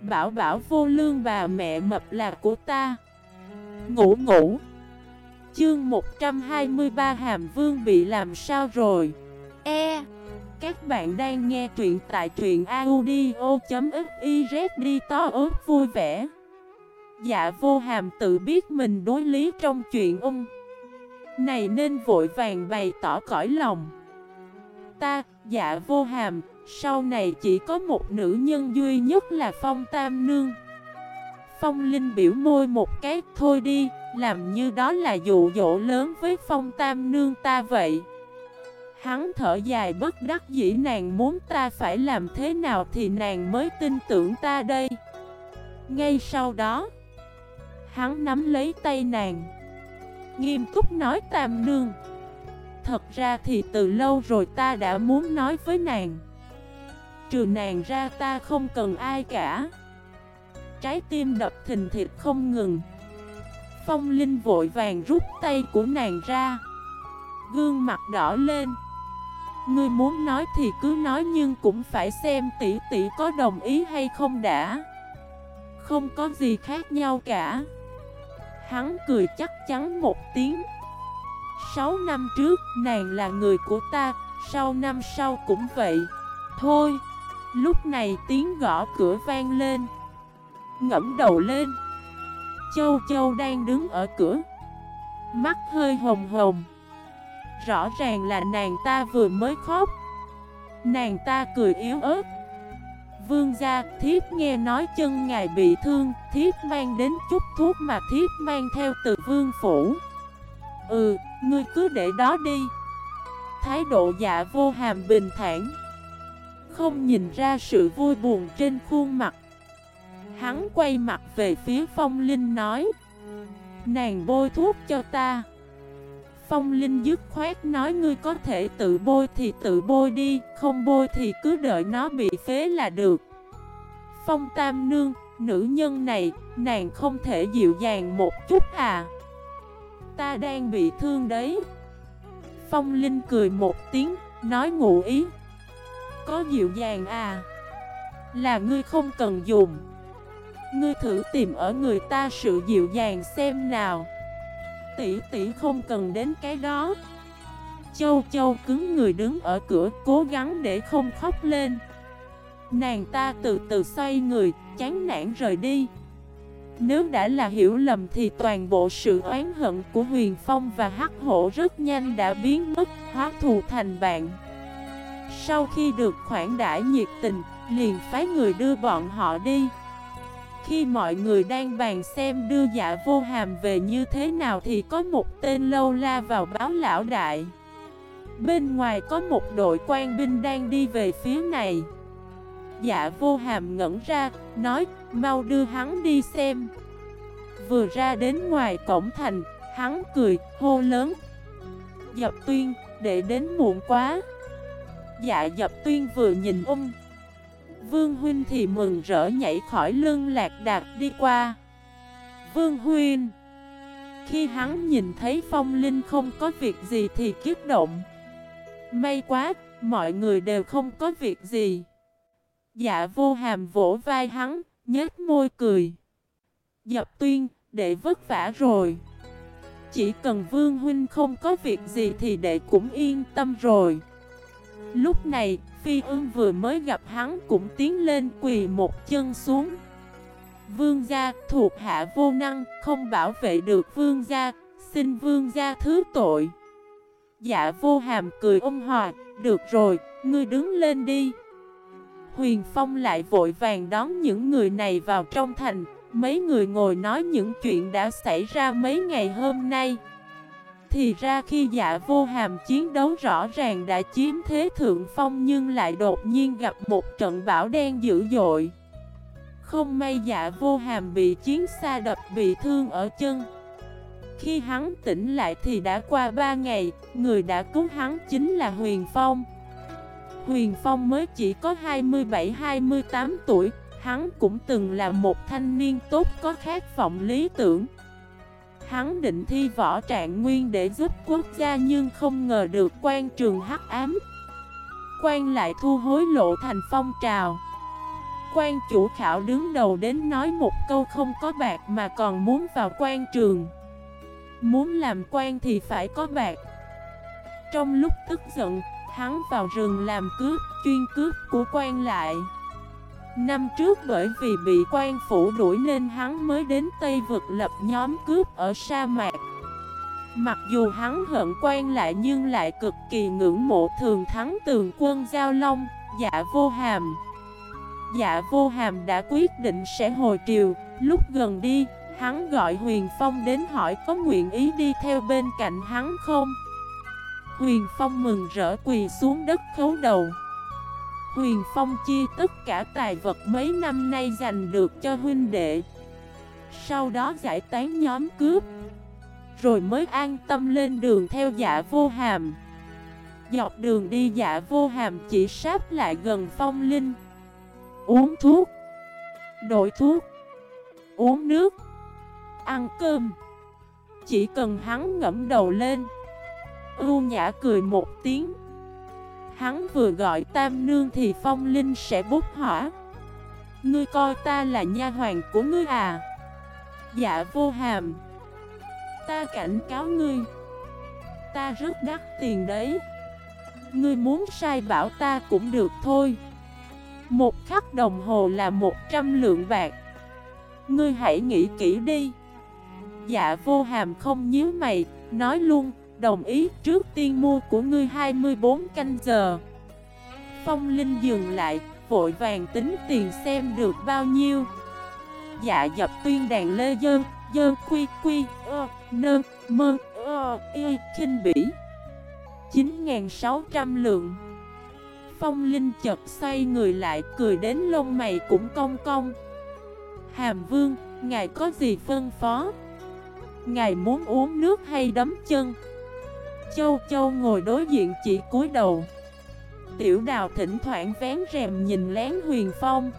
Bảo bảo vô lương bà mẹ mập là của ta. Ngủ ngủ. Chương 123 Hàm Vương bị làm sao rồi? E. Các bạn đang nghe truyện tại truyện audio.xyz đi to ớt vui vẻ. Dạ vô hàm tự biết mình đối lý trong chuyện ung Này nên vội vàng bày tỏ cõi lòng. Ta, dạ vô hàm, sau này chỉ có một nữ nhân duy nhất là Phong Tam Nương. Phong Linh biểu môi một cái, thôi đi, Làm như đó là dụ dỗ lớn với Phong Tam Nương ta vậy. Hắn thở dài bất đắc dĩ, nàng muốn ta phải làm thế nào thì nàng mới tin tưởng ta đây? Ngay sau đó, Hắn nắm lấy tay nàng, Nghiêm túc nói, Tam Nương, Thật ra thì từ lâu rồi ta đã muốn nói với nàng. Trừ nàng ra ta không cần ai cả. Trái tim đập thình thịt không ngừng. Phong Linh vội vàng rút tay của nàng ra. Gương mặt đỏ lên. Ngươi muốn nói thì cứ nói nhưng cũng phải xem tỷ tỷ có đồng ý hay không đã. Không có gì khác nhau cả. Hắn cười chắc chắn một tiếng. Sáu năm trước, nàng là người của ta, Sau năm sau cũng vậy. Thôi Lúc này tiếng gõ cửa vang lên. Ngẫm đầu lên. Châu Châu đang đứng ở cửa. Mắt hơi hồng hồng. Rõ ràng là nàng ta vừa mới khóc. Nàng ta cười yếu ớt. Vương gia, thiếp nghe nói chân ngài bị thương Thiếp mang đến chút thuốc mà thiếp mang theo từ vương phủ. Ừ, ngươi cứ để đó đi. Thái độ dạ vô hàm bình thản. Không nhìn ra sự vui buồn trên khuôn mặt Hắn quay mặt về phía phong linh nói Nàng bôi thuốc cho ta Phong Linh dứt khoát nói ngươi có thể tự bôi thì tự bôi đi, không bôi thì cứ đợi nó bị phế là được. Phong Tam Nương, nữ nhân này, nàng không thể dịu dàng một chút à? Ta đang bị thương đấy. Phong Linh cười một tiếng, nói ngụ ý. Có dịu dàng à? Là ngươi không cần dùng. Ngươi thử tìm ở người ta sự dịu dàng xem nào. Tỷ tỷ không cần đến cái đó. Châu Châu cứng người đứng ở cửa cố gắng để không khóc lên. Nàng ta từ từ xoay người, chán nản rời đi. Nếu đã là hiểu lầm thì toàn bộ sự oán hận của Huyền Phong và Hắc Hổ rất nhanh đã biến mất, hóa thù thành bạn. Sau khi được khoản đãi nhiệt tình, liền phái người đưa bọn họ đi. Khi mọi người đang bàn xem đưa dạ vô hàm về như thế nào thì có một tên lâu la vào báo lão đại. Bên ngoài có một đội quan binh đang đi về phía này. Dạ vô hàm ngẩn ra, nói mau đưa hắn đi xem. Vừa ra đến ngoài cổng thành, hắn cười, hô lớn Dập tuyên, để đến muộn quá. Dạ dập tuyên vừa nhìn ung Vương Huynh thì mừng rỡ nhảy khỏi lưng lạc đạt đi qua. Vương Huynh! Khi hắn nhìn thấy phong linh không có việc gì thì kiếp động. May quá, mọi người đều không có việc gì. Dạ vô hàm vỗ vai hắn, nhếch môi cười. Dập tuyên, đệ vất vả rồi. Chỉ cần Vương Huynh không có việc gì thì đệ cũng yên tâm rồi. Lúc này, Phi ương vừa mới gặp hắn cũng tiến lên quỳ một chân xuống. Vương gia thuộc hạ vô năng Không bảo vệ được vương gia Xin vương gia thứ tội. Dạ vô hàm cười ôm hòa Được rồi, ngươi đứng lên đi. Huyền Phong lại vội vàng đón những người này vào trong thành. Mấy người ngồi nói những chuyện đã xảy ra mấy ngày hôm nay thì ra khi dạ vô hàm chiến đấu rõ ràng đã chiếm thế thượng phong nhưng lại đột nhiên gặp một trận bão đen dữ dội. Không may dạ vô hàm bị chiến xa đập bị thương ở chân. Khi hắn tỉnh lại thì đã qua 3 ngày, người đã cứu hắn chính là Huyền Phong. Huyền Phong mới chỉ có 27-28 tuổi, hắn cũng từng là một thanh niên tốt có khát vọng lý tưởng. Hắn định thi võ trạng nguyên để giúp quốc gia nhưng không ngờ được quan trường hắc ám. Quan lại thu hối lộ thành phong trào. Quan chủ khảo đứng đầu đến nói một câu không có bạc mà còn muốn vào quan trường. Muốn làm quan thì phải có bạc. Trong lúc tức giận, hắn vào rừng làm cướp, chuyên cướp của quan lại. Năm trước bởi vì bị quan phủ đuổi nên hắn mới đến Tây Vực lập nhóm cướp ở sa mạc. Mặc dù hắn hận quan lại nhưng lại cực kỳ ngưỡng mộ thường thắng tường quân Giao Long, dạ vô hàm. Dạ vô hàm đã quyết định sẽ hồi triều, lúc gần đi, hắn gọi Huyền Phong đến hỏi có nguyện ý đi theo bên cạnh hắn không? Huyền Phong mừng rỡ quỳ xuống đất khấu đầu. Huyền Phong chia tất cả tài vật mấy năm nay giành được cho huynh đệ. Sau đó giải tán nhóm cướp, Rồi mới an tâm lên đường theo dạ vô hàm. Dọc đường đi dạ vô hàm chỉ sáp lại gần phong linh. Uống thuốc, Đổi thuốc, Uống nước, Ăn cơm. Chỉ cần hắn ngẫm đầu lên, Ưu nhã cười một tiếng. Hắn vừa gọi tam nương thì phong linh sẽ bốc hỏa. Ngươi coi ta là nha hoàng của ngươi à? Dạ vô hàm. Ta cảnh cáo ngươi. Ta rất đắt tiền đấy. Ngươi muốn sai bảo ta cũng được thôi. Một khắc đồng hồ là một trăm lượng bạc. Ngươi hãy nghĩ kỹ đi. Dạ vô hàm không nhíu mày, Nói luôn Đồng ý trước tiên mua của ngươi 24 canh giờ. Phong Linh dừng lại, Vội vàng tính tiền xem được bao nhiêu. Dạ dập tuyên đàn lê dơn Dơn quy quy, ơ, Nơ, mơ, ơ, Y kinh bỉ. 9.600 lượng. Phong Linh chợt xoay người lại, Cười đến lông mày cũng cong cong. Hàm Vương, Ngài có gì phân phó? Ngài muốn uống nước hay đấm chân? Châu Châu ngồi đối diện chỉ cúi đầu. Tiểu đào thỉnh thoảng vén rèm nhìn lén huyền phong.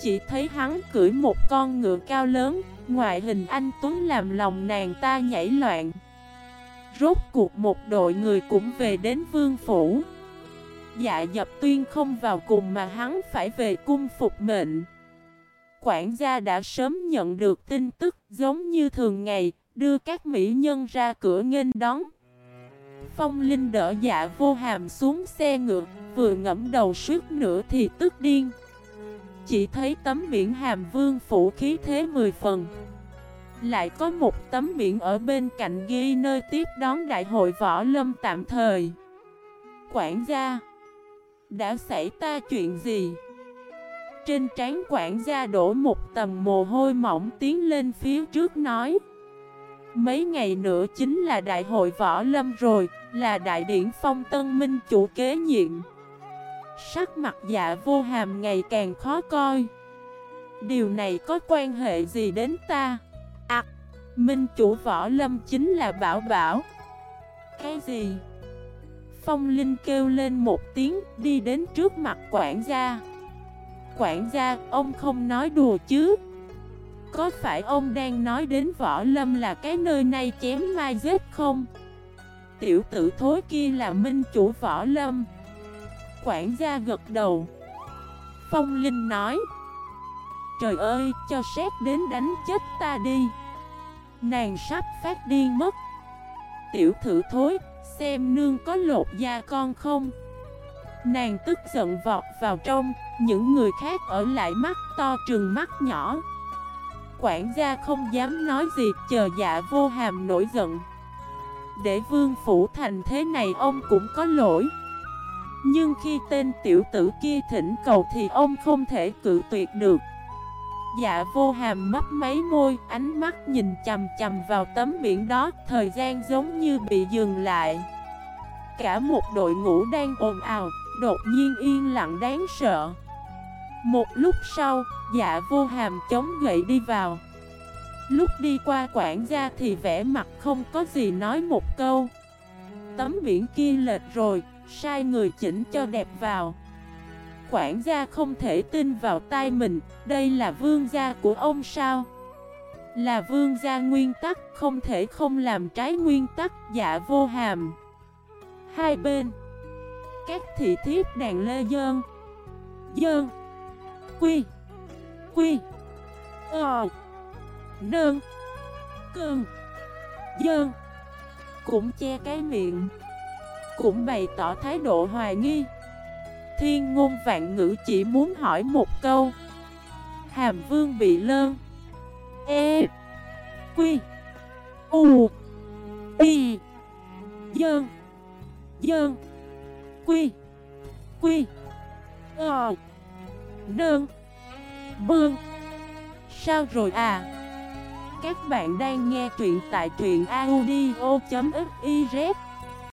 Chỉ thấy hắn cưỡi một con ngựa cao lớn, Ngoại hình anh Tuấn làm lòng nàng ta nhảy loạn. Rốt cuộc một đội người cũng về đến vương phủ. Dạ dập tuyên không vào cùng mà hắn phải về cung phục mệnh. Quản gia đã sớm nhận được tin tức giống như thường ngày, Đưa các mỹ nhân ra cửa nghênh đón. Phong Linh đỡ dạ vô hàm xuống xe ngựa Vừa ngẫm đầu suốt nữa thì tức điên. Chỉ thấy tấm biển hàm vương phủ khí thế mười phần. Lại có một tấm biển ở bên cạnh ghi nơi tiếp đón đại hội võ lâm tạm thời. Quản gia, Đã xảy ta chuyện gì? Trên trán quản gia đổ một tầm mồ hôi mỏng tiến lên phía trước nói. Mấy ngày nữa chính là đại hội võ lâm rồi, là đại điển phong tân minh chủ kế nhiệm. Sắc mặt dạ vô hàm ngày càng khó coi. Điều này có quan hệ gì đến ta? À, minh chủ võ lâm chính là bảo bảo. Cái gì? Phong Linh kêu lên một tiếng đi đến trước mặt quản gia. Quản gia, ông không nói đùa chứ? Có phải ông đang nói đến võ lâm là cái nơi này chém mai giết không? Tiểu tử thối kia là minh chủ võ lâm. Quản gia gật đầu. Phong Linh nói Trời ơi, cho sét đến đánh chết ta đi. Nàng sắp phát điên mất. Tiểu thử thối, xem nương có lột da con không? Nàng tức giận vọt vào trong Những người khác ở lại mắt to trừng mắt nhỏ quản gia không dám nói gì chờ dạ vô hàm nổi giận. Để vương phủ thành thế này ông cũng có lỗi. Nhưng khi tên tiểu tử kia thỉnh cầu thì ông không thể cự tuyệt được. Dạ vô hàm mấp máy môi, ánh mắt nhìn chầm chầm vào tấm biển đó Thời gian giống như bị dừng lại. Cả một đội ngũ đang ồn ào, đột nhiên yên lặng đáng sợ. Một lúc sau, dạ vô hàm chống gậy đi vào. Lúc đi qua quản gia thì vẻ mặt không có gì nói một câu. Tấm biển kia lệch rồi, sai người chỉnh cho đẹp vào. Quản gia không thể tin vào tay mình, đây là vương gia của ông sao? Là vương gia nguyên tắc, không thể không làm trái nguyên tắc dạ vô hàm. Hai bên. Các thị thiếp đàn lê dơn. Dơn. Quy Quy Ờ Nương Cơn Dơn, Cũng che cái miệng, Cũng bày tỏ thái độ hoài nghi. Thiên ngôn vạn ngữ chỉ muốn hỏi một câu. Hàm vương bị lơn. E Quy, U Y Dơn Dơn, Quy Quy Ờ. Nương. Bương Sao rồi à? Các bạn đang nghe truyện tại truyện audio.fif